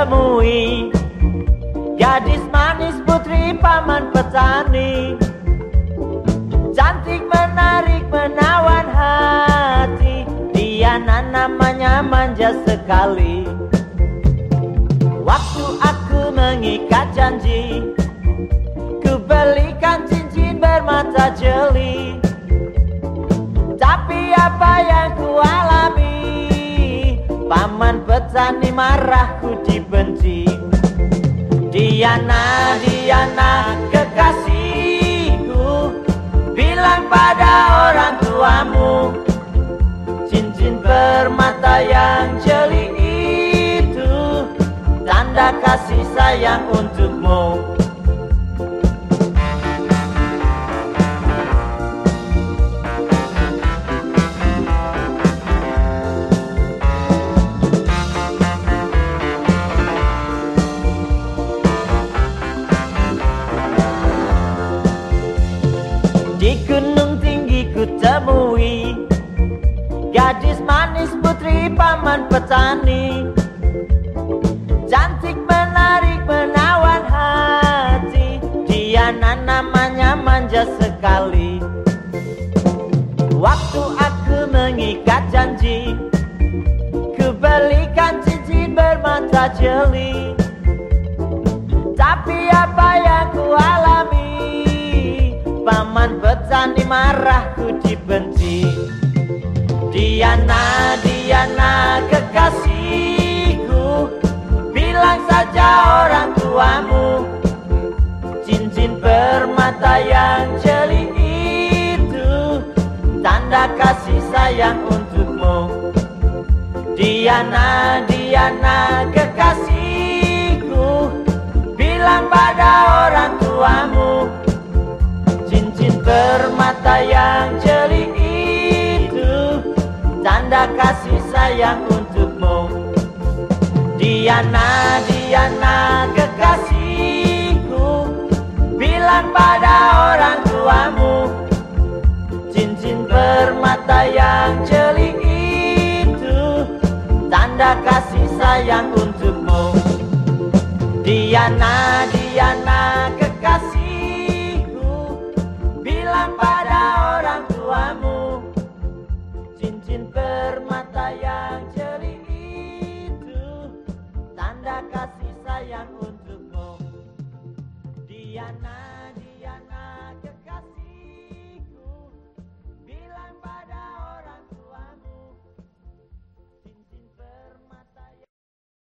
temui Gadis manis putri paman petani. Cantik menarik menawan hati. Diana namanya manja sekali. Waktu aku mengikat janji Kebelikan cincin bermata jeli. Tapi apa yang Paman petani marahku dibenci. Diana, Diana kekasihku Bilang pada orang tuamu Cincin permata yang jeli itu Tanda kasih sayang untukmu temui Gadis manis putri paman petani. Cantik menarik menawan hati. Diana namanya manja sekali. Waktu aku mengikat janji Ku belikan cincin bermata jeli. Tapi apa yang ku alami petani marahku dibenci. Diana, Diana kekasihku Bilang saja orang tuamu. Cincin permata yang jeli itu Tanda kasih sayang untukmu. Diana, Diana kekasihku Bilang pada orang tuamu permata yang jeli itu Tanda kasih sayang untukmu. Diana, Diana kekasihku Bilang pada orang tuamu. Cincin permata yang jeli itu Tanda kasih sayang untukmu. Diana, Diana kekasihku permata yang jeli itu Tanda kasih sayang untukmu. Diana